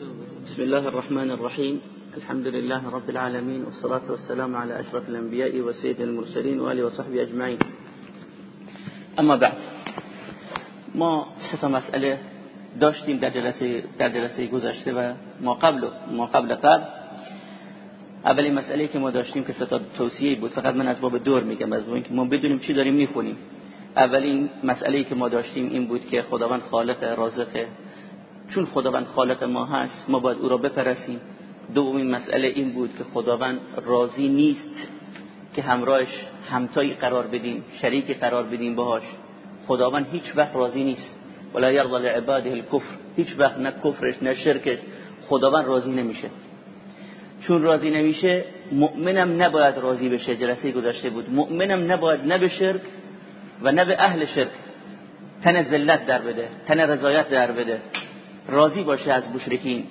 بسم الله الرحمن الرحيم. الحمد لله رب العالمين والصلاة والسلام على أشرف الأنبياء وسيد المرسلين وآله وصحبه أجمعين. اما بعد ما سه مسئله داشتیم در جلسه در جلسه گذشته و ما قبل ما قبل قبل اولین مسئله که ما داشتیم که ستا توصیه بود. فقط من از باب دور میگم از اینکه ما بدونیم چی داریم می‌خونیم. اولین مسئله که ما داشتیم این بود که خداوند خالق رازقه چون خداوند خالق ما هست ما باید او را بپرسیم دومین مسئله این بود که خداوند راضی نیست که همراهش همتایی قرار بدیم شریکی قرار بدیم باهاش. خداوند هیچ وقت راضی نیست. ولا یرضى لعباده الكفر هیچ وقت نه کفرش نه شرکش. خداوند راضی نمیشه. چون راضی نمیشه مؤمنم نباید راضی بشه جلسه گذشته بود. مؤمنم نباید نه به شرک و نه به اهل شرک. تن ذلت در بده تن رضایت در بده. راضی باشه از مشرکین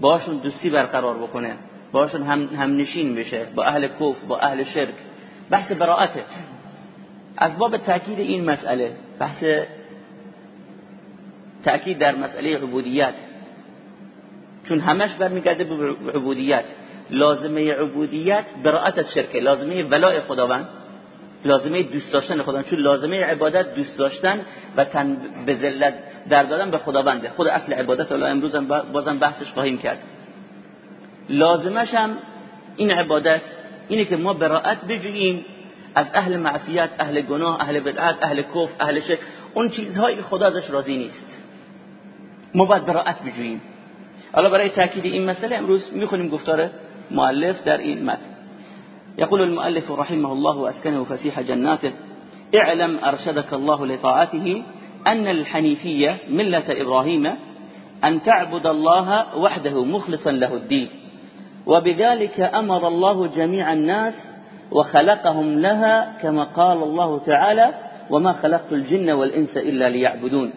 باشون دوستی برقرار بکنه باشون هم, هم نشین بشه با اهل کف با اهل شرک. بحث براعته. از باب تاکید این مسئله بحث تاکید در مسئله عبودیت. چون همش برمیگرده به عبودیت. لازمه عبودیت براعت از شرکه لازمه ولای خداوند. لازمه دوست داشتن خداوند چون لازمه عبادت دوست داشتن و تن به ذلت در دادن به خداونده. خود اصل عبادت الله امروز هم بازم بحثش خواهیم کرد. لازمش هم این عبادت اینه که ما براعت بجوییم از اهل معصیت اهل گناه اهل بدعت اهل کفر اهل شرک. اون چیزهایی که خدا ازش راضی نیست. ما باید براعت بجوییم. حالا برای تاکید این مسئله امروز می‌خونیم گفتار مؤلف در این متن. يقول المؤلف رحمه الله وأسكنه فسيح جناته اعلم أرشدك الله لطاعته أن الحنيفية ملة إبراهيم أن تعبد الله وحده مخلصا له الدين وبذلك أمر الله جميع الناس وخلقهم لها كما قال الله تعالى وما خلقت الجن والإنس إلا ليعبدون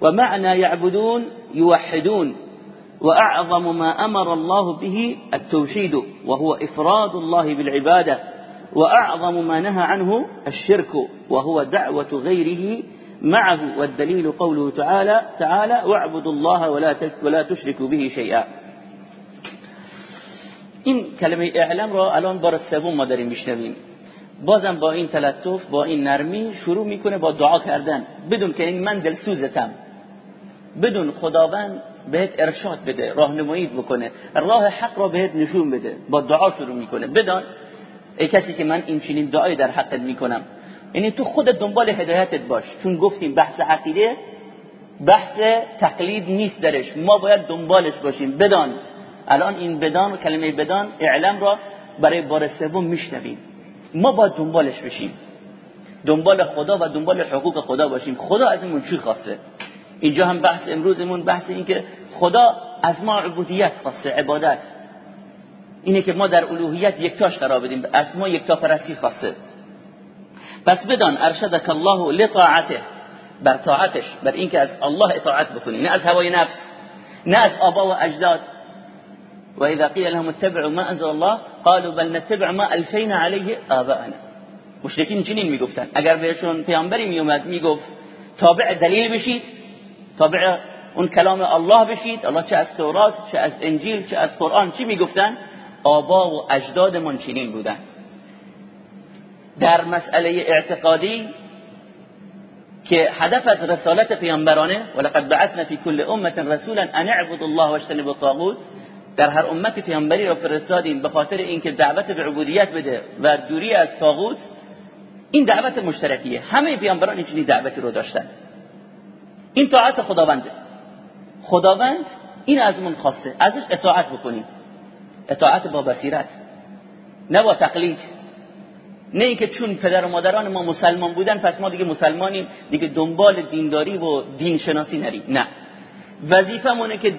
ومعنى يعبدون يوحدون وأعظم ما أمر الله به التوحيد وهو إفراد الله بالعبادة وأعظم ما نهى عنه الشرك وهو دعوة غيره معه والدليل قوله تعالى تعالى واعبدوا الله ولا ولا تشركوا به شيئا. این کلمه إعلام را الآن بار سوم ما داریم میشنویم بازم با این تلطف با این نرمی شروع میکنه با دعا کردن. بدون که این من دلسوزتم. بدون خداوند بهت ارشاد بده راهنمایی بکنه. راه حق را بهت نشون بده. با دعا شروع می‌کنه. بدان. ای کسی که من این چنین دعایی در حقت می‌کنم. یعنی تو خود دنبال هدایتت باش. چون گفتیم بحث عقیده بحث تقلید نیست درش. ما باید دنبالش باشیم. بدان. الان این بدان کلمه بدان اعلام را برای بار سوم میشنویم. ما باید دنبالش بشیم. دنبال خدا و دنبال حقوق خدا باشیم. خدا از چی خواسته. اینجا هم بحث امروزمون بحث این که خدا از ما عبودیت خواسته عبادت. اینه که ما در الوهیت یکتاش قرار بدیم از ما یکتا پرستی خواسته. پس بدان ارشدک الله لطاعته بر طاعتش بر اینکه از الله اطاعت بکنی. نه از هوای نفس نه از آبا و اجداد. و اذا قیل لهم اتبعوا ما انزل الله قالوا بل نتبع ما الفینا علیه آباءنا. مشرکین چنین می‌گفتن. اگر بهشون پیامبری میومد می‌گفت تابع دلیل بشید تابع اون کلام الله بشید. الله چه از تورات چه از انجیل چه از قرآن. چی می‌گفتن؟ آبا و اجدادمون چنین بودن. در مسئله اعتقادی که هدف از رسالت پیامبرانه ولقد بعثنا فی کل امه رسولا ان اعبدوا الله واجتنبوا الطاغوت. در هر امت پیامبری را فرستادیم به خاطر اینکه دعوت به عبودیت بده و دوری از طاغوت این دعوت مشترکیه. همه پیامبران این چنین دعوتی رو داشتن. این طاعت خداونده. خداوند این از من خواسته. ازش اطاعت بکنیم. اطاعت با بصیرت. نه با تقلید. نه اینکه چون پدر و مادران ما مسلمان بودن پس ما دیگه مسلمانیم. دیگه دنبال دینداری و دین شناسی نریم. نه. وظیفمونه که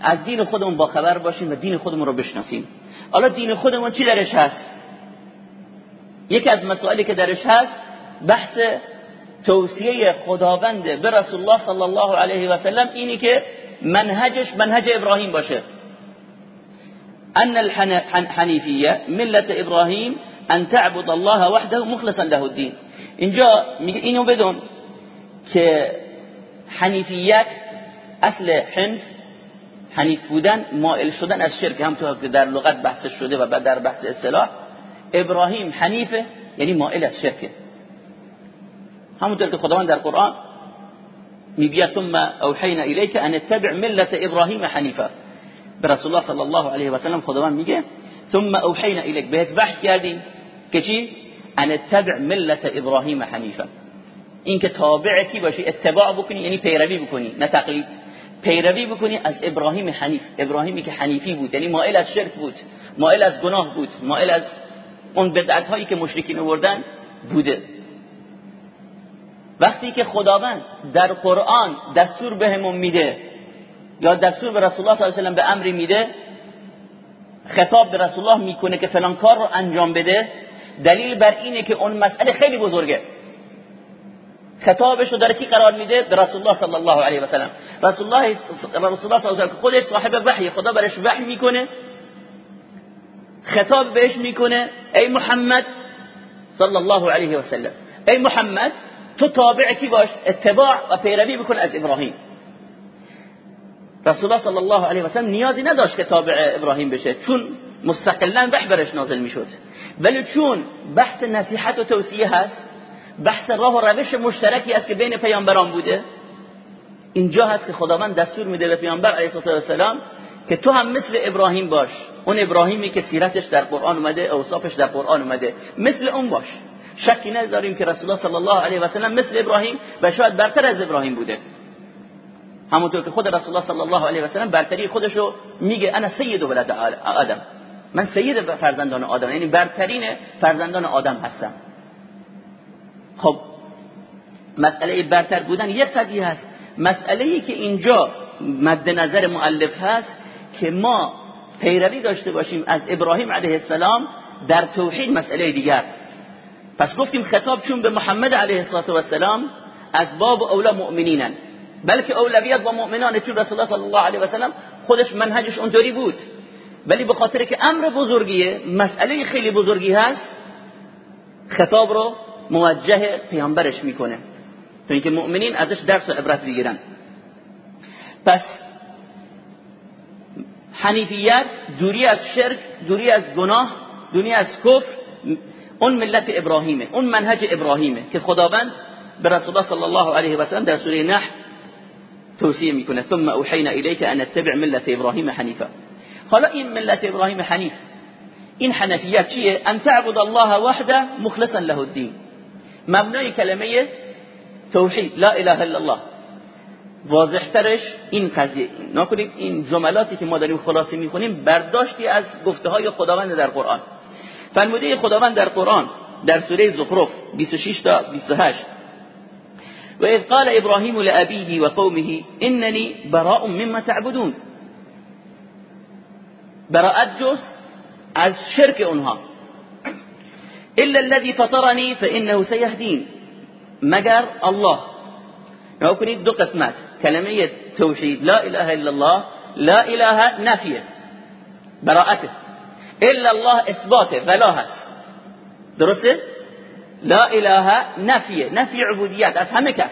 از دین خودمون با خبر باشیم و دین خودمون رو بشناسیم. حالا دین خودمون چی درش هست؟ یکی از مسائلی که درش هست بحث توصیه خداوند به رسول الله صلی الله علیه و سلم اینی که منهجش منهج ابراهیم باشه. ان الحنیفیه ملت ابراهیم ان تعبد الله وحده مخلصا له الدین. اینجا میگه اینو بدون که حنیفیت اصل حنف حنیف بودن مائل شدن از شرک. هم تو که در لغت بحث شده و بعد در بحث اصطلاح ابراهیم حنیفه یعنی مائل از شرکه. همونطور که خداوند در قرآن میگه ثم اوحینا الیک ان اتبع ملت ابراهیم حنیفا. به رسول الله صلی الله علیه و سلم خداوند میگه ثم اوحینا الیک. بهت وحی کردیم که چی؟ ان اتبع ملت ابراهیم حنیفا. این که تابع کی باشی اتباع بکنی یعنی پیروی بکنی نه تقلید. پیروی بکنی از ابراهیم حنیف. ابراهیمی که حنیفی بود یعنی مائل از شرک بود مائل از گناه بود مائل از اون بدعت هایی که مشرکین آوردن بوده. وقتی که خداوند در قرآن دستور بهمون میده یا دستور به رسول الله صلی الله علیه و به امری میده خطاب به رسول الله می‌کنه که فلان کار رو انجام بده دلیل بر اینه که اون مسئله خیلی بزرگه. خطابش رو داره کی قرار میده؟ به رسول الله صلی الله علیه و سلم. رسول الله رسول الله صلی الله علیه و خودش صاحب وحی خدا برش وحی می‌کنه. خطاب بهش می‌کنه ای محمد صلی الله علیه و سلم. ای محمد تو تابع کی باش؟ اتباع و پیروی بکن از ابراهیم. رسول الله صلی الله علیه و سلم نیازی نداشت که تابع ابراهیم بشه چون مستقلا وحی برش نازل می‌شد. ولی چون بحث نصیحت و توصیه هست بحث راه و روش مشترکی است که بین پیامبران بوده اینجا هست که خداوند دستور میده به پیامبر علیه السلام که تو هم مثل ابراهیم باش. اون ابراهیمی که سیرتش در قرآن اومده اوصافش در قرآن اومده مثل اون باش. شکی نداریم که رسول الله صلی الله علیه و سلم مثل ابراهیم و شاید برتر از ابراهیم بوده. همونطور که خود رسول الله صلی الله علیه و سلم برتری خودشو میگه انا سید ولد آدم. من سید فرزندان آدم یعنی برترین فرزندان آدم هستم. خب مسئله برتر بودن یک قضیه هست. مسئله ای که اینجا مد نظر مؤلف هست که ما پیروی داشته باشیم از ابراهیم علیه السلام در توحید مسئله دیگر. پس گفتیم خطاب چون به محمد علیه السلام از باب اولا مؤمنینن. بلکه اولویت با مؤمنان چون رسول الله صلی الله علیه و سلم خودش منهجش اونطوری بود. ولی به خاطر که امر بزرگیه مسئله خیلی بزرگی هست خطاب رو موجه پیامبرش می‌کنه. تا اینکه مؤمنین ازش درس و عبرت بگیرن پس حنیفیت دوری از شرک دوری از گناه دوری از کفر اون ملت ابراهیمه اون منهج ابراهیمه که خداوند به رسول الله صلی الله علیه و سلم در سوره نحل توصیه می‌کنه. ثم اوحینا الیک ان اتبع ملت ابراهیم حنیفا. حالا این ملت ابراهیم حنیف این حنفیت چیه؟ ان تعبد الله وحده مخلصا له الدین. مبنای کلمه توحید لا اله الا الله. واضح ترش این قضیه. نکنید این جملاتی که ما داریم خلاصه می‌خونیم برداشتی از گفته های خداوند در قرآن. فرموده خداوند در قرآن در سوره زخرف 26 تا 28 و اذ قال ابراهیم لأبیه و قومه اننی براء مما تعبدون. براءت جز از شرک اونها. الا الذي فطرني فإنه سيهدين مگر الله. نگاه کنید دو قسمت. کلمه توحید لا اله الا الله لا اله نفیه. براءته. الا الله اثباته ولا هست. درسته؟ لا اله نفیه نفی عبودیت از همه کس.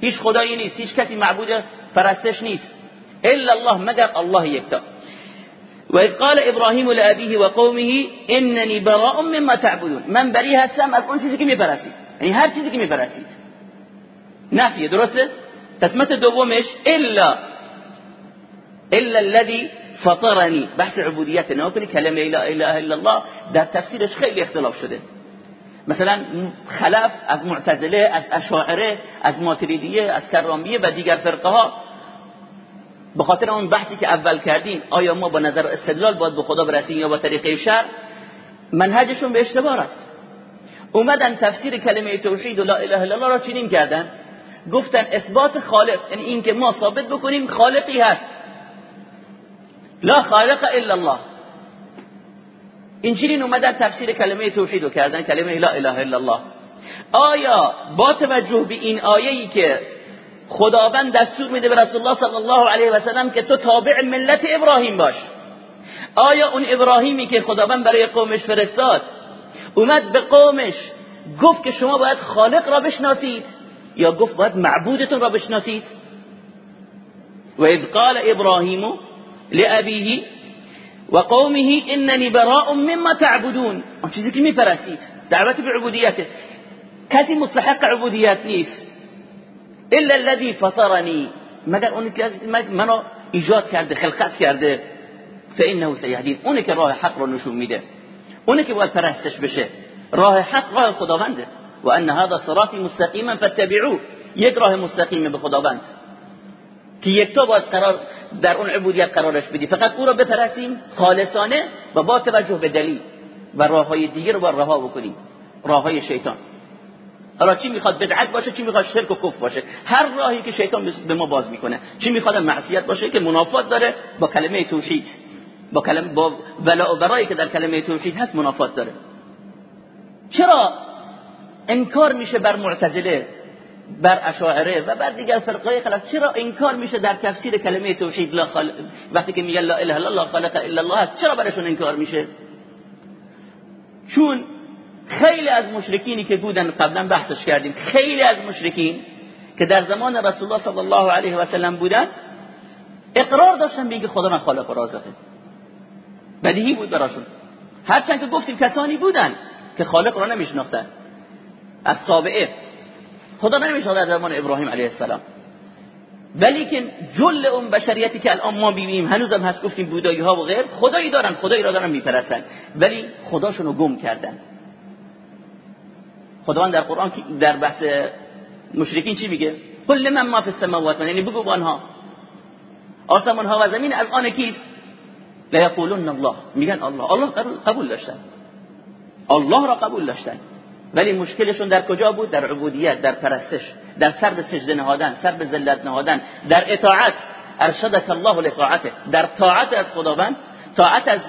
هیچ خدایی نیست هیچ کسی معبود پرستش نیست. الا الله مگر الله یکتا. و قال ابراهیم لابیه و قومه اننی براء مما تعبدون. من بری هستم از اون چیزی که میپرستید. یعنی هر چیزی که میپرستید. نفیه درسته؟ قسمت دومش الا الا الذي فطرنی بحث عبودیت نه. کنی کلمه لا اله الا الله در تفسیرش خیلی اختلاف شده. مثلا خلف از معتزله از اشاعره از ماتریدیه از کرامیه و دیگر فرقه ها به خاطر اون بحثی که اول کردیم آیا ما با نظر استدلال باید به خدا برسیم یا با طریقه شر منهجشون به اشتباه رفت. اومدن تفسیر کلمه توحید و لا اله الا الله را چنین کردن. گفتن اثبات خالق یعنی این که ما ثابت بکنیم خالقی هست. لا خالق الا الله. اینجوری اومدن تفسیر کلمه توحید رو کردن کلمه لا اله الا الله. آیا با توجه به این آیه‌ای که خداوند دستور میده به رسول الله صلی الله علیه و سلم که تو تابع ملت ابراهیم باش. آیا اون ابراهیمی که خداوند برای قومش فرستاد اومد به قومش گفت که شما باید خالق را بشناسید یا گفت باید معبودتون را بشناسید؟ و اذ قال ابراهیم لأبيه و قومه براء مما تعبدون. اون چیزی که میپرستید دعوت به کسی مستحق عبودیت الا الذي فطرني. مگر اونی که منو ایجاد کرده خلقت کرده فانه سيهدين. اونی راه حق رو نشون میده. اونی که پرستش بشه. راه حق راه خداونده. و هذا صراطی مستقیما فاتبعوه. یک راه مستقیم به خداوند. که یک تا باید قرار در اون عبودیت قرارش بدی. فقط او را بپرستیم خالصانه و با توجه به دلیل و راه های دیگه رو با رها بکنیم. راه های شیطان. حالا چی می‌خواد بدعت باشه چی می‌خواد شرک و کفر باشه؟ هر راهی که شیطان به ما باز می‌کنه. چی می‌خواد؟ معصیت باشه که منافات داره با کلمه توحید. با کلمه با ولا برایی که در کلمه توحید هست منافات داره. چرا؟ انکار میشه بر معتزله. بر اشاعره و بر دیگر فرقای خلاف چرا انکار میشه در تفسیر کلمه توحید لا خالق وقتی که میگن لا اله الا الله خالق الا الله هست چرا برشون انکار میشه؟ چون خیلی از مشرکینی که بودن قبلا بحثش کردیم خیلی از مشرکین که در زمان رسول الله صلی الله علیه و سلم بودن اقرار داشتن به خدا من خالق و رازقه. بدیهی بود براشون. هرچند که گفتیم کسانی بودن که خالق را نمیشناختن. از سابعه خدا نمیشه در زمان ابراهیم علیه السلام. ولی که جل اون بشریتی که الان ما ببینیم هنوزم هست گفتیم بودایی ها و غیر خدایی دارن خدایی را دارن میپرستن. ولی خداشون گم کردن. خداوند در قرآن در بحث مشرکین چی میگه؟ کل من ما فی السماوات یعنی بگو با آسمان ها و زمین از آن کیست؟ لا یقولون الله. میگن الله. الله قبول داشتن. الله را قبول داشتن. ولی مشکلشون در کجا بود؟ در عبودیت در پرستش در سر به سجده نهادن سر به ذلت نهادن در اطاعت. ارشدک الله لطاعته. در طاعت از خداوند طاعت از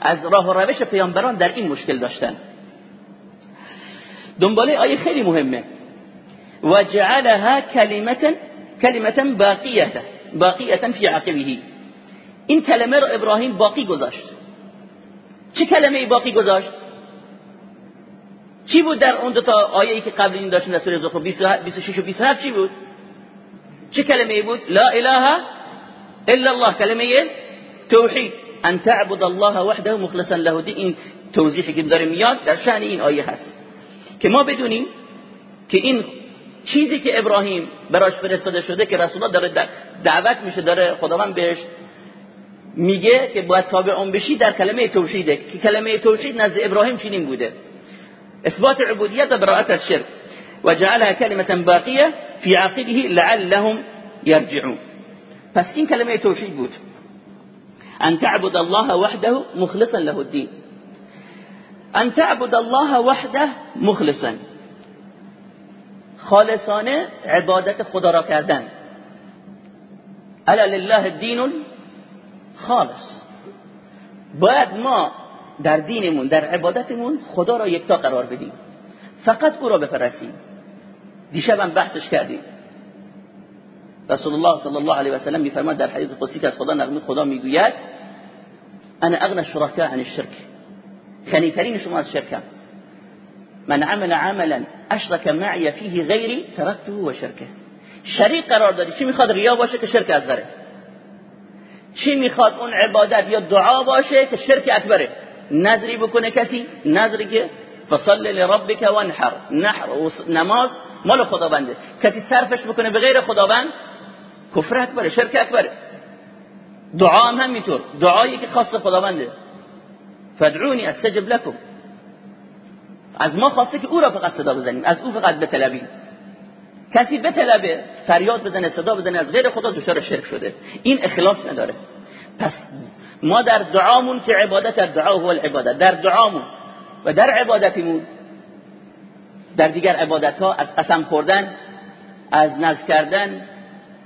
از راه و روش پیامبران در این مشکل داشتن. دنباله آیه خیلی مهمه. و جعلها کلمتا کلمتا باقیه باقیه فی عقبه این کلمه رو ابراهیم باقی گذاشت. چه کلمه باقی گذاشت؟ چی بود در اون دو تا آیه ای که قبل این داشتیم در سوره زخرف 26 و 27 چی بود؟ چه کلمه بود؟ لا اله الا الله کلمه توحید. ان تعبد الله وحده مخلصا له دین توضیحی که داره میاد در شأن این آیه هست. که ما بدونیم که این چیزی که ابراهیم براش فرستاده شده که رسول الله داره دعوت میشه داره خداوند بهش میگه که باید تابع اون بشی در کلمه توحیده. که کلمه توحید نزد ابراهیم چنین بوده. إثبات عبودیت و براءت از شرک و جعلها کلمه باقیه فی عقبه لعلهم يرجعون. پس این کلمه توحید بود؟ أن تعبد الله وحده مخلصا له الدين. أن تعبد الله وحده مخلصا. خالصانة عبادت خدا کردن. ألا لله الدین خالص باید ما در دینمون در عبادتمون خدا را یکتا قرار بدیم. فقط او را بپرستیم. دیشب هم بحثش کردیم. رسول الله صلی الله علیه و سلم میفرماد در حدیث قدسی که از خدا نغمه خدا می‌گوید انا اغنى الشركاء عن الشرك. خنیترین شما از شرکم. من عمل عملا اشرك معي فيه غیری تركته و شرکه شریک قرار دادی چی می‌خواد ریا باشه که شرک اصغره چی می‌خواد اون عبادت یا دعا باشه که شرک اکبره؟ نظری بکنه کسی؟ نظری که فصل لربک وانحر. نحر و نماز مال خداونده. کسی صرفش بکنه به غیر خداوند؟ کفر اکبره شرک اکبره. دعا هم همینطور. دعایی که خاص خداونده. فدعونی استجب لكم از ما خواسته که او را فقط صدا بزنیم. از او فقط بطلبیم. کسی بطلبه فریاد بزنه صدا بزنه از غیر خدا دچار شرک شده. این اخلاص نداره. پس ما در دعامون که عبادت در دعا هو العبادت. در دعامون. و در عبادتمون در دیگر عبادت ها از قسم خوردن از نزد کردن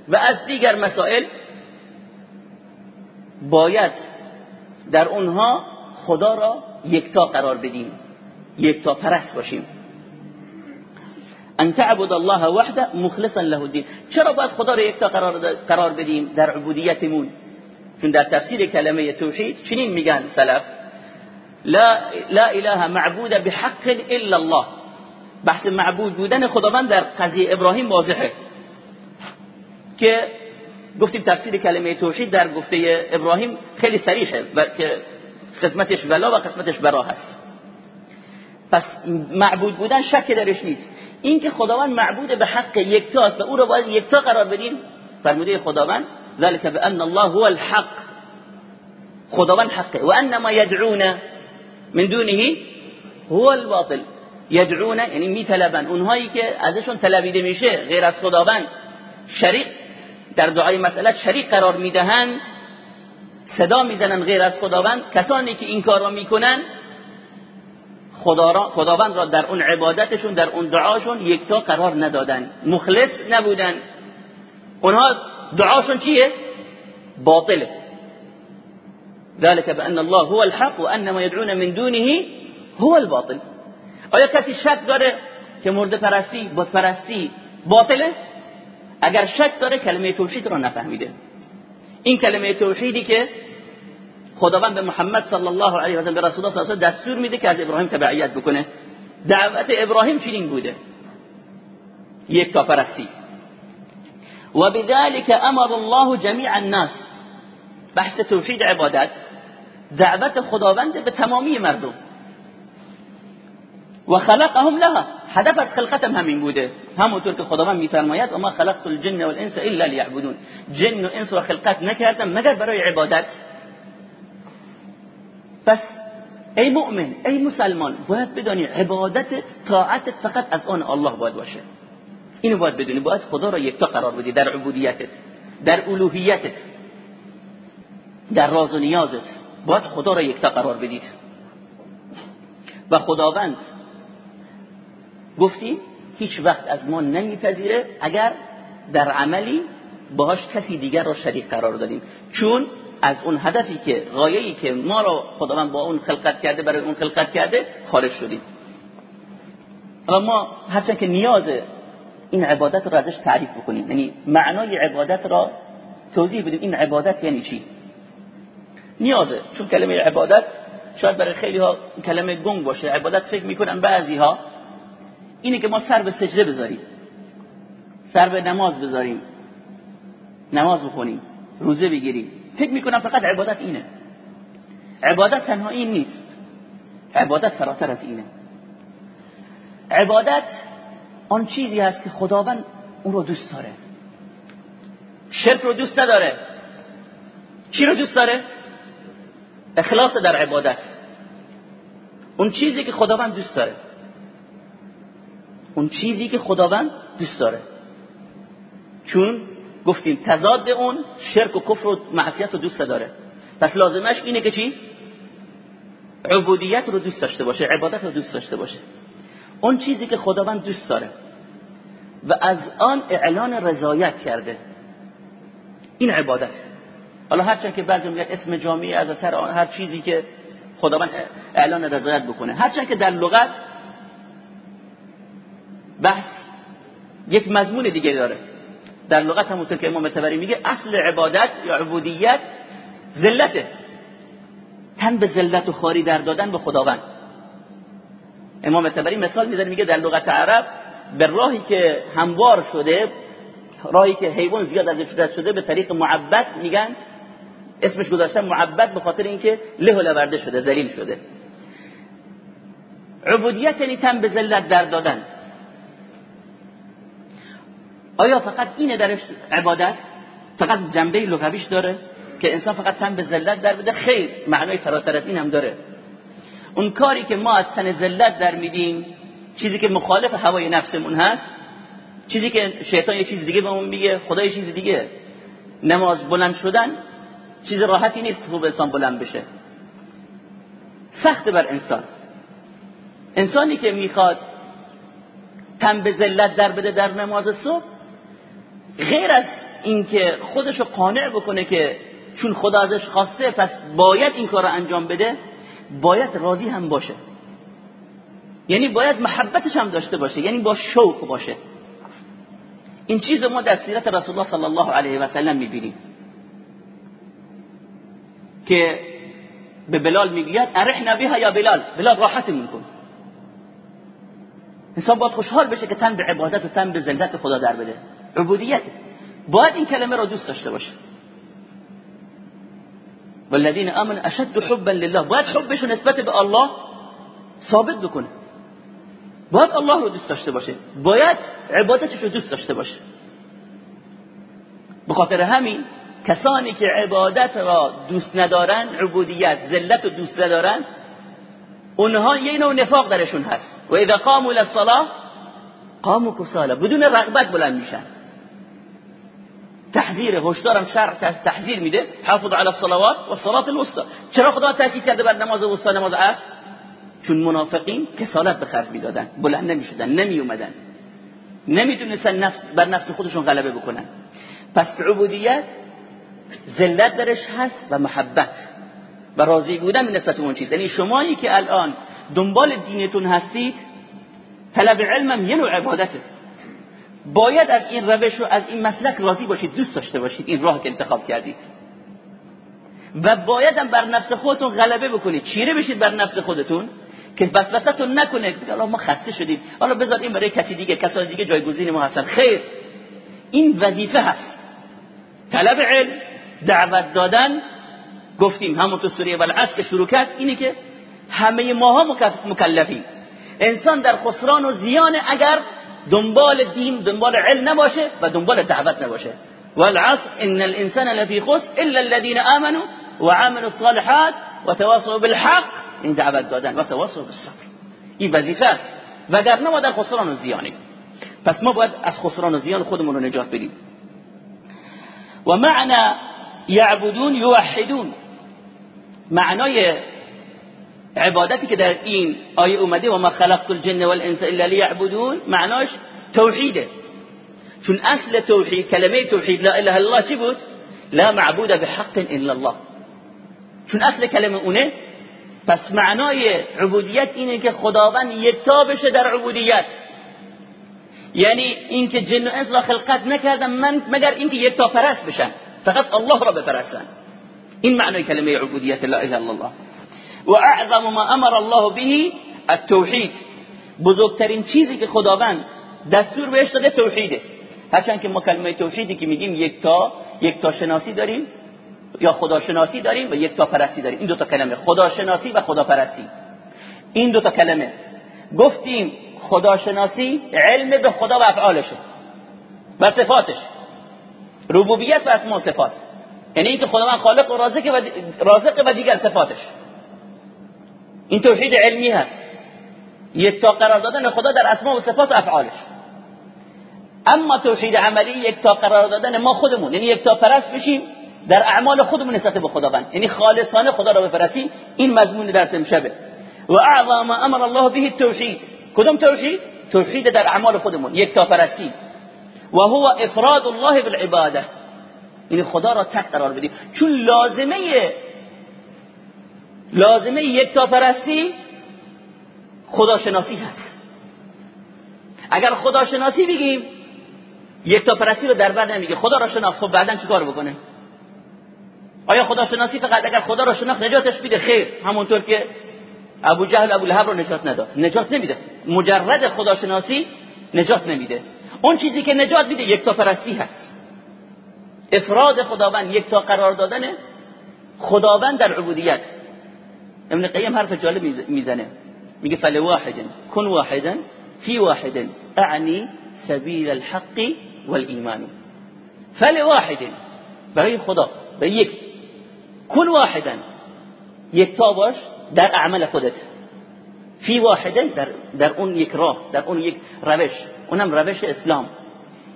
و از دیگر مسائل باید در اونها خدا را یکتا قرار بدیم یکتا پرست باشیم. ان تعبد الله وحده مخلصا له الدين چرا باید خدا را یکتا قرار بدیم در عبودیتمون؟ چون در تفسیر کلمه توحید چنین میگن سلف لا, لا اله معبود بحق الا الله. بحث معبود بودن خداوند در قضیه ابراهیم واضحه. که گفتیم تفسیر کلمه توحید در گفته ابراهیم خیلی صریحه و که قسمتش ولا و قسمتش برا هست. پس معبود بودن شک درش نیست. این که خداوند معبود به حق یکتاست و او رو باید یکتا قرار بدیم فرموده خداوند ذلك بان الله هو الحق. خداوند حقه. و انما يدعون من دونه هو الباطل. يدعون یعنی میطلبن اونهایی که ازشون طلبیده میشه غیر از خداوند شریک. در دعای مسئله شریک قرار می‌دهند صدا می‌زنن غیر از خداوند. کسانی که این کار را می‌کنن خداوند را در اون عبادتشون در اون دعاشون یکتا قرار ندادن. مخلص نبودن. اونها دعاشون چیه باطله ذلك بان الله هو الحق وان ما يدعون من دونه هو الباطل. آیا کسی شک داره که مرد پرستی بت پرستی باطله؟ اگر شک داره کلمه توحید را نفهمیده. این کلمه توحیدی که خداوند به محمد صلی الله علیه و به رسول الله دستور میده که از ابراهیم تبعیت بکنه. دعوت ابراهیم چنین بوده. یک تا پرستی. و بذلك امر الله جمیع الناس. بحث توحید عبادت دعوت خداوند به تمامی مردم. و خلقهم لها. هدف از خلقتم همین بوده. همونطور که خداوند میفرماید و ما خلقت الجن والانس الا ليعبدون. جن و انس را خلقت نکردم مگر برای عبادت. پس ای مؤمن ای مسلمان باید بدانی عبادت طاعتت فقط از آن الله باید باشه. اینو باید بدونی باید خدا را یکتا قرار بدی در عبودیتت در الوهیتت در راز و نیازت. باید خدا را یکتا قرار بدید و خداوند گفتیم هیچ وقت از ما نمیپذیره اگر در عملی باهاش کسی دیگر را شریک قرار دادیم. چون از اون هدفی که غایه‌ای که ما را خداوند با اون خلقت کرده برای اون خلقت کرده خارج شدیم. و ما هرچند که نیاز این عبادت رو ازش تعریف بکنیم. یعنی معنای عبادت را توضیح بدیم این عبادت یعنی چی. نیازه چون کلمه عبادت شاید برای خیلی ها کلمه گنگ باشه عبادت فکر می‌کنن بعضی ها اینه که ما سر به سجده بذاریم. سر به نماز بذاریم. نماز بخونیم. روزه بگیریم. فکر می‌کنم فقط عبادت اینه. عبادت تنها این نیست. عبادت فراتر از اینه. عبادت آن چیزی هست که خداوند اون رو دوست داره. شرک رو دوست نداره. چی رو دوست داره؟ اخلاص در عبادت. اون چیزی که خداوند دوست داره. اون چیزی که خداوند دوست داره. چون گفتیم تضاد اون شرک و کفر و معصیت رو دوست داره پس لازمش اینه که چی؟ عبودیت رو دوست داشته باشه عبادت رو دوست داشته باشه. اون چیزی که خداوند دوست داره. و از آن اعلان رضایت کرده. این عبادت. حالا هرچند که بعضی میگن اسم جامعی از اثر هر چیزی که خداوند اعلان رضایت بکنه. هرچند که در لغت بحث یک مضمون دیگه داره. در لغت همونطور که امام تبری میگه اصل عبادت یا عبودیت ذلته. تن به ذلت و خاری در دادن به خداوند. امام تبری مثال می‌زنه میگه در لغت عرب به راهی که هموار شده راهی که حیوان زیاد ازش رد شده به طریق معبد میگن اسمش گذاشتن معبد به خاطر اینکه له و لورده شده ذلیل شده. عبودیت یعنی تن به ذلت در دادن. آیا فقط اینه درش عبادت؟ فقط جنبه لغویش داره که انسان فقط تن به ذلت در بده خیر معنای فراتر از این هم داره. اون کاری که ما از تن ذلت در میدیم چیزی که مخالف هوای نفسمون هست چیزی که شیطان یه چیز دیگه بهمون میگه خدا یه چیز دیگه. نماز بلند شدن چیز راحتی نیست خوب انسان بلند بشه. سخت بر انسان. انسانی که می‌خواد تن به ذلت در بده در نماز صبح غیر از اینکه خودش رو قانع بکنه که چون خدا ازش خواسته پس باید این کار رو انجام بده باید راضی هم باشه. یعنی باید محبتش هم داشته باشه یعنی با شوق باشه. این چیز ما در سیرت رسول الله صلی الله علیه و سلم می‌بینیم. که به بلال می‌گوید ارحنا بها یا بلال؟ بلال راحتمون کن. انسان باید خوشحال بشه که تن به عبادت و تن به ذلت خدا در بده. عبودیت. باید این کلمه را دوست داشته باشه. والذین آمن اشد حبا لله. باید حبش نسبت به الله ثابت بکنه. باید الله رو دوست داشته باشه. باید عبادتش رو دوست داشته باشه. به خاطر همین کسانی که عبادت را دوست ندارن عبودیت ذلت رو دوست ندارن اونها یه نوع نفاق درشون هست. و اذا قاموا للصلاه قاموا کسالا. بدون رغبت بلند میشن. تحذیر هشدارم شرع تحذیر میده. حافظ علی الصلوات و الصلاه الوسطى چرا خدا تاکید کرده بر نماز وسطا نماز عصر؟ چون منافقین کسالت به خرج می‌دادن بلند نمی‌شدن نمی اومدن نمی‌تونستن نفس بر نفس خودشون غلبه بکنن. پس عبودیت ذلت درش هست و محبت. و راضی بودن نسبت اون چیز. یعنی شمایی که الان دنبال دینتون هستید طلب علمم یه نوع عبادته. باید از این روش و از این مسلک راضی باشید دوست داشته باشید این راه که انتخاب کردید. و باید هم بر نفس خودتون غلبه بکنید. چیره بشید بر نفس خودتون. که وسوسهتون نکنه. حالا ما خسته شدیم. حالا بذار این برای کسی دیگه کسان دیگه جایگزین ما هستن. خیر. این وظیفه هست. طلب علم دعوت دادن گفتیم همون تو سوره والعصر که شروع کرد اینه که همه ماها مکلفیم. انسان در خسران و زیان اگر دنبال دین دنبال علم نباشه و دنبال دعوت نباشه. والعصر ان الانسان لفی خسر الا الذين امنوا وعملوا الصالحات وتواصوا بالحق. این دعوت دادن و تواصوا بالصبر این وظیفه است. وگرنه ما در خسران و زیانیم. پس ما باید از خسران و زیان خودمون رو نجات بدیم. و معنی یعبدون یوحدون. معنای عبادتی که در این آیه اومده و ما خلقت الجن والانس الا لیعبدون معناش توحیده. چون اصل توحید کلمه توحید لا اله الا الله چی بود؟ لا معبود بحق الا الله. چون اصل کلمه اونه پس معنای عبودیت اینه که خداوند یکتا بشه در عبودیت. یعنی اینکه جن و انس را خلقت نکردن من مگر اینکه یکتا پرست بشن. فقط الله را بپرستن. این معنای کلمه عبودیت لا اله الا الله. و اعظم ما امر الله به التوحید. بزرگترین چیزی که خداوند دستور بهش داده توحیده. هرچند که ما کلمه توحیدی که میگیم یک تا یک تا شناسی داریم. یا خداشناسی داریم و یک تا پرستی داریم. این دو تا کلمه. خداشناسی و خداپرستی. این دو تا کلمه. گفتیم خداشناسی علم به خدا و افعالشه. و صفاتش. ربوبیت و اسماء صفات. یعنی اینکه خداوند خالق و رازق و رازق و دیگر صفاتش. این توحید علمی هست. یک تا قرار دادن خدا در اسماء و صفات و افعالش. اما توحید عملی یک تا قرار دادن ما خودمون. یعنی یک تا پرست بشیم در اعمال خودمون نسبت به خداوند. یعنی خالصانه خدا را بپرستیم این مضمون درس امشبه. و اعظم امر الله به التوحید. کدوم توحید؟ توحید در اعمال خودمون. یک تا پرستی و هو افراد الله بالعباده یعنی خدا را تک قرار بدیم. چون لازمه لازمه یک تا پرستی خداشناسی هست. اگر خداشناسی بگیم یک تا پرستی رو در بر نمیگه. خدا را شناخت. خب بعدا چیکار بکنه؟ آیا خداشناسی فقط اگر خدا را شناخت نجاتش میده؟ خیر. همونطور که ابو جهل ابو لهب رو نجات نداد. نجات نمیده. مجرد خداشناسی نجات نمیده. اون چیزی که نجات میده یک تا پرستی هست. افراد خداوند یک تا قرار دادن خداوند در عبودیت. ابن قیم حرف جالب می‌زنه. میگه فل واحد کن واحدا فی واحد اعنی سبیل الحق والایمان. فل واحد برای خدا برای یک. کن واحدا. تا باش در اعمال خودت. فی واحده در, در اون یک راه در اون یک روش. اونم روش اسلام.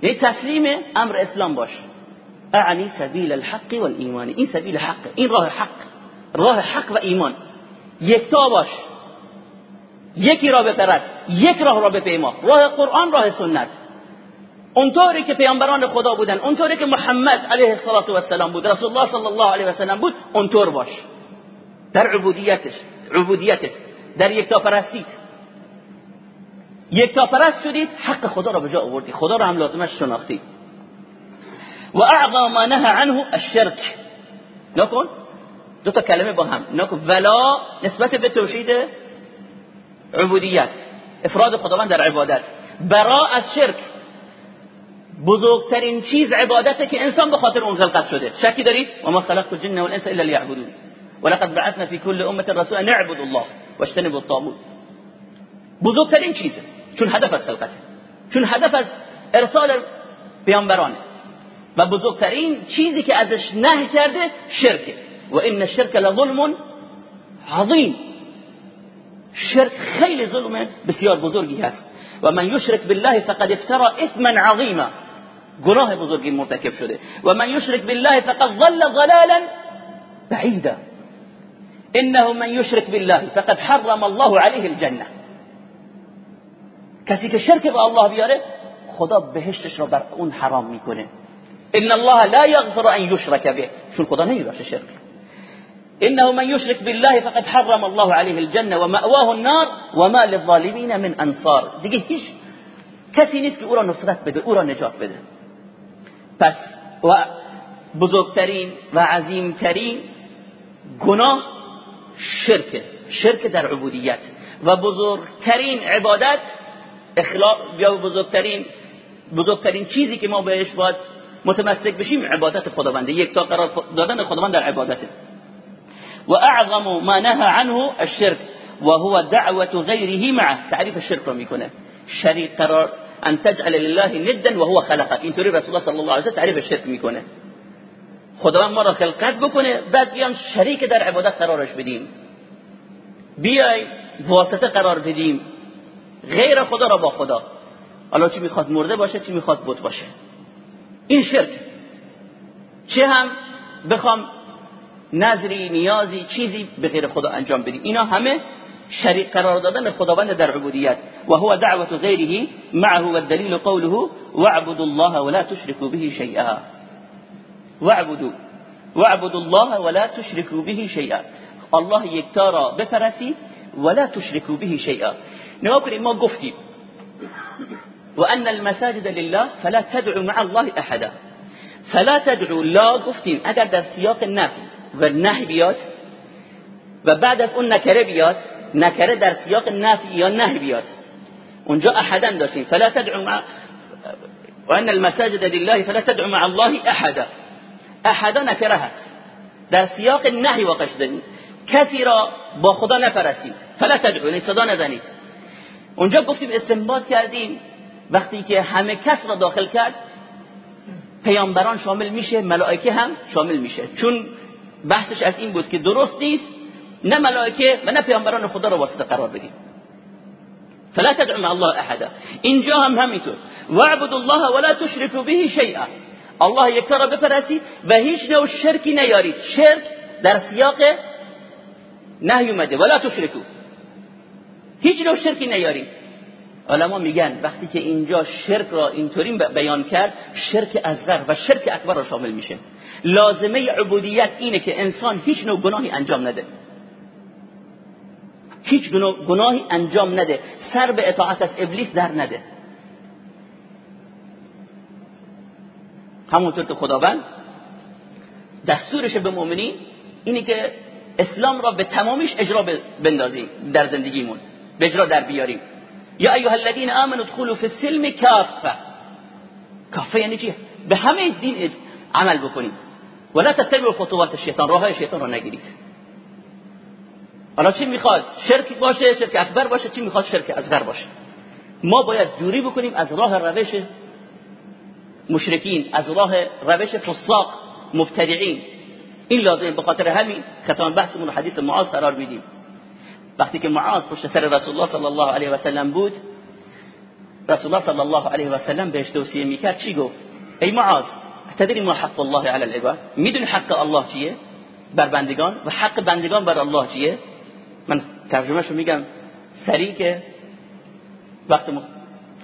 یعنی تسلیم امر اسلام باش. اعنی سبیل الحق والایمان. این سبیل حق این راه حق. راه حق و ایمان. یکتا باش. یکی را بپرست یک راه را بپیما. راه قرآن راه سنت. اونطوری که پیامبران خدا بودن اونطوری که محمد علیه السلام بود رسول الله صلی الله علیه و سلم بود اونطور باش. در عبودیتش عبودیتت. در یکتا پرستیت یکتا پرست شدید حق خدا را به جا آوردی. خدا را هم لازمش شناختی. و اعظم ما نهى عنه الشرك نکن. دو تا کلمه با هم. نکن. ولا نسبت به توحید عبودیت. افراد خداوند در عبادت. برا از شرک. بزرگترین چیز عبادته که انسان به خاطر اون خلقت شده. شکی دارید؟ و ما خلقت الجن والانس الا ليعبدون. ولقد بعثنا في كل أمة رسولا نعبد الله واجتنبوا الطاغوت. بزرگترین چیزه. چون هدف از خلقته. چون هدف از ارسال پیامبرانه. و بزرگترین چیزی که ازش نه کرده شرکه. و این الشرك لظلم عظیم. شرک خیلی ظلم بسیار بزرگی هست. و من یشرک بالله فقد افترى اثما عظیما. گناه بزرگی مرتکب شده. و من یشرک بالله فقد ضل ضلالا بعیدا. انه من یشرک بالله فقد حرم الله عليه الجنة. کسی که شرک به الله بیاره خدا بهشتش رو بر اون حرام میکنه. ان الله لا يغفر ان يشرك به. چون خدا نمیبخشه شرک. انه من يشرك بالله فقد حرم الله عليه الجنة ومأواه النار وما للظالمين من انصار. دیگه هیچ کسی نیست که أو را نصرت بده أو را نجات بده. پس و بزرگترین و عظیمترین گناه شرک شرک در عبودیت و بزرگترین عبادت اخلاق یا بزرگترین بزرگترین چیزی که ما بهش باید متمسک بشیم عبادت خداونده یک تا قرار دادن خداوند در عبادته و اعظم ما نهى عنه الشرك وهو دعوة غيره معه. تعریف الشرك رو می‌کنه. شریک قرار ان تجعل لله ندا وهو خلقك. اینطوری رسول الله صلی الله علیه و تعریف الشرك می‌کنه خداوند ما را خلقت بکنه بعد بیام شریک در عبادت قرارش بدیم. بیای واسطه قرار بدیم. غیر خدا را با خدا. حالا چی می‌خواد مرده باشه چی می‌خواد بت باشه. این شرک. چه هم بخوام نظری نیازی چیزی به غیر خدا انجام بدیم اینا همه شریک قرار دادن خداوند در عبودیت. و هو دعوت غیره معه والدلیل قوله واعبدوا الله ولا تشركوا به شيئا. واعبدوا. واعبدوا الله ولا تشركوا به شيئا. الله یکتا بپرسید ولا تشركوا به شيئا. کنید ما گفتیم. و ان المساجد لله فلا تدعو مع الله أحدا. فلا تدعو لا گفتیم. اگر در سیاق نفی و نهی بعد از اون نکره در سیاق نفی یا نهی بیاد. اونجا احدا داشتیم. فلا تدعو مع وان المساجد لله فلا تدعو مع الله احدا. احدا نکره هست در سیاق نهی واقع شده کسی را با خدا نپرستید فلا تدعو یعنی صدا نزنید. اونجا گفتیم استنباط کردیم. وقتی که همه کس را داخل کرد پیامبران شامل میشه ملائکه هم شامل میشه. چون بحثش از این بود که درست نیست نه ملائکه و نه پیامبران خدا رو واسطه قرار بدیم فلا تدعو مع الله احدا. اینجا هم همینطور. واعبد الله ولا تشركوا به شیئا. الله یک را و هیچ نوع شرکی نیارید. شرک در سیاق نهی اومده. ولا تشركوا هیچ نوع شرکی نیارید. علما میگن وقتی که اینجا شرک را اینطوری بیان کرد شرک اصغر و شرک اکبر را شامل میشه. لازمه عبودیت اینه که انسان هیچ نوع گناهی انجام نده. هیچ گناهی انجام نده. سر به اطاعت از ابلیس در نده. همونطور که خداوند دستورش به مؤمنین اینه که اسلام را به تمامیش اجرا بندازیم در زندگیمون به اجرا در بیاریم. یا ایها الذين امنوا ادخلوا في السلم كافه کافه یعنی چی؟ به همه دین عمل بکنید ولا تتبعوا خطوات الشیطان. راه شیطان رو نگیرید. حالا چی می‌خواد؟ شرک باشه شرک اکبر باشه چی می‌خواد؟ شرک اصغر باشه. ما باید دوری بکنیم از راه روش مشرکین از راه روش فساق مبتدعین. این لازم به خاطر همین ختم بحثمون حدیث معاذ قرار میدیم. وقتی که معاذ پشت سر رسول الله صلی الله علیه و سلم بود رسول الله صلی الله علیه و سلم بهش توصیه می‌کرد. چی گفت؟ ای معاذ تدری ما حق الله علی العباد؟ می‌دونی حق الله چیه؟ بر بندگان؟ و حق بندگان بر الله چیه؟ من ترجمهشو میگم سریع که وقت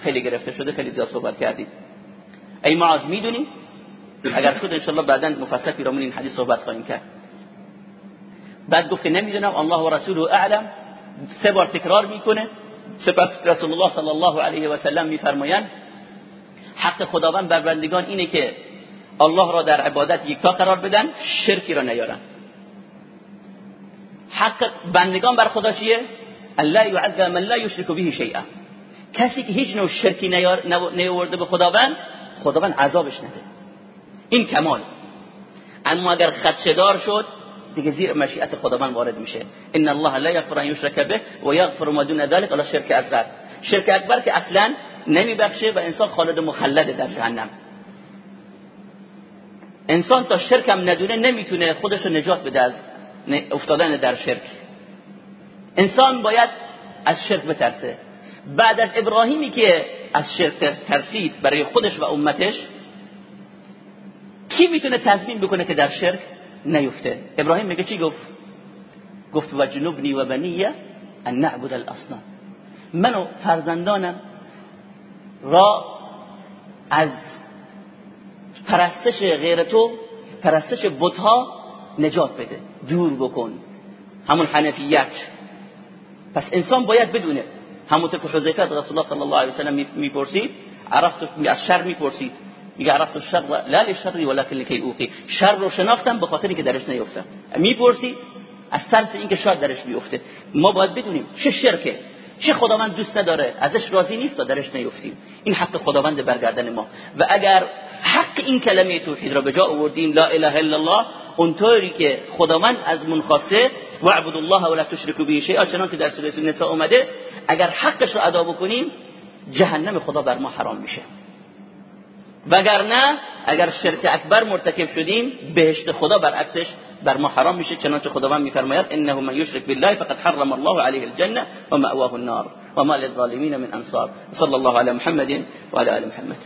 خیلی گرفته شده خیلی زیاد صحبت کردیم. ای معاذ می‌دونی؟ اگر خود انشالله بعدا مفصل پیرامون این حدیث صحبت خواهیم کرد. بعد گفت که نمی‌دونم الله و رسوله اعلم سه بار تکرار می‌کنه. سپس رسول الله صلی الله علیه و سلم میفرمایند حق خداوند بر بندگان اینه که الله را در عبادت یکتا قرار بدن شرکی را نیارن. حق بندگان بر خدا چیه؟ الله یعذب من لا یشرک به شیئا. کسی که هیچ نوع شرکی نیورده به خداوند خداوند عذابش نده. این کمال. اما اگر خدشدار شد دیگه زیر مشیت خداوند وارد میشه. ان الله لا یغفر ان یشرک به و یغفر ما دون ذلك الا شرک اصغر شرک اکبر که اصلا نمیبخشه و انسان خالد مخلد در جهنم. انسان تا شرک هم ندونه نمی‌تونه خودش رو نجات بده از افتادن در شرک. انسان باید از شرک بترسه. بعد از ابراهیمی که از شرک ترسید برای خودش و امتش کی می‌تونه تضمین بکنه که در شرک نیفته؟ ابراهیم میگه چی گفت؟ گفت و جنوبنی و بنیه ان نعبد الاصنام من فرزندانم را از پرستش غیر تو پرستش بتها نجات بده. دور بکن. همون حنفیت. پس انسان باید بدونه. همونطور که حذیفه رسول الله صلی الله علیه و سلم می‌پرسید عرفت از شر می‌پرسید. میگه عرفت الشر لا للشر ولكن لكي اوقی. شر رو شناختم به خاطر اینکه درش نیفتم می‌پرسید از ترس اینکه شاید درش بیفته. ما باید بدونیم چه شرکه. چه خداوند دوست نداره؟ ازش راضی نیست تا درش نیفتیم. این حق خداوند برگردن ما. و اگر حق این کلمه توحید را به جا آوردیم لا اله الا الله اونطوری که خداوند از من خواسته واعبدوا الله ولا تشركوا به شیئا چنان که در سوره نساء اومده اگر حقش رو ادا بکنیم جهنم خدا بر ما حرام میشه. وگرنه اگر شرک اکبر مرتکب شدیم بهشت خدا برعکسش بر ما حرام میشه چنانچه خداوند میفرماید انه من یشرک بالله فقد حرم الله عليه الجنة ومأواه النار وما للظالمين من انصار. صلى الله على محمد وعلى آل محمد.